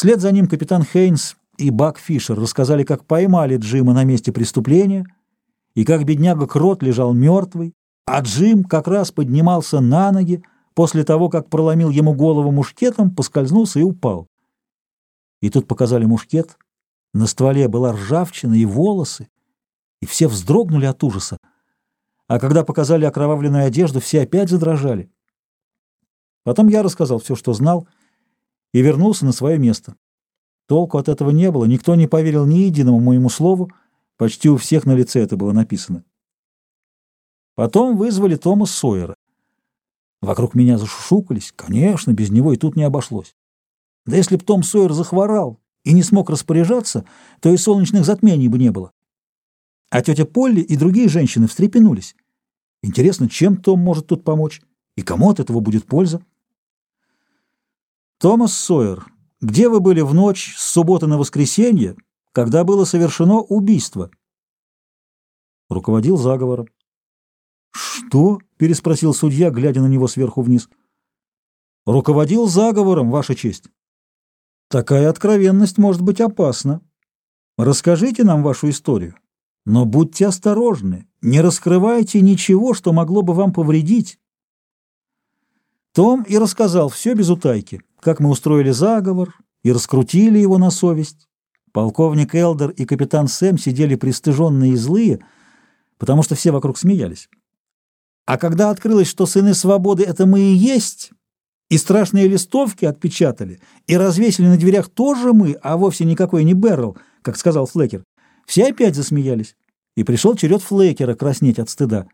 Вслед за ним капитан Хейнс и Бак Фишер рассказали, как поймали Джима на месте преступления и как бедняга Крот лежал мертвый, а Джим как раз поднимался на ноги после того, как проломил ему голову мушкетом, поскользнулся и упал. И тут показали мушкет, на стволе была ржавчина и волосы, и все вздрогнули от ужаса. А когда показали окровавленную одежду, все опять задрожали. Потом я рассказал все, что знал, и вернулся на свое место. Толку от этого не было, никто не поверил ни единому моему слову, почти у всех на лице это было написано. Потом вызвали Тома Сойера. Вокруг меня зашушукались, конечно, без него и тут не обошлось. Да если б Том Сойер захворал и не смог распоряжаться, то и солнечных затмений бы не было. А тетя Полли и другие женщины встрепенулись. Интересно, чем Том может тут помочь? И кому от этого будет польза? Томас Сойер, где вы были в ночь с субботы на воскресенье, когда было совершено убийство? Руководил заговором. «Что?» — переспросил судья, глядя на него сверху вниз. «Руководил заговором, Ваша честь». «Такая откровенность может быть опасна. Расскажите нам вашу историю, но будьте осторожны, не раскрывайте ничего, что могло бы вам повредить». Том и рассказал все без утайки, как мы устроили заговор и раскрутили его на совесть. Полковник Элдер и капитан Сэм сидели пристыженные и злые, потому что все вокруг смеялись. А когда открылось, что сыны свободы — это мы и есть, и страшные листовки отпечатали, и развесили на дверях тоже мы, а вовсе никакой не Беррелл, как сказал Флекер, все опять засмеялись. И пришел черед Флекера краснеть от стыда.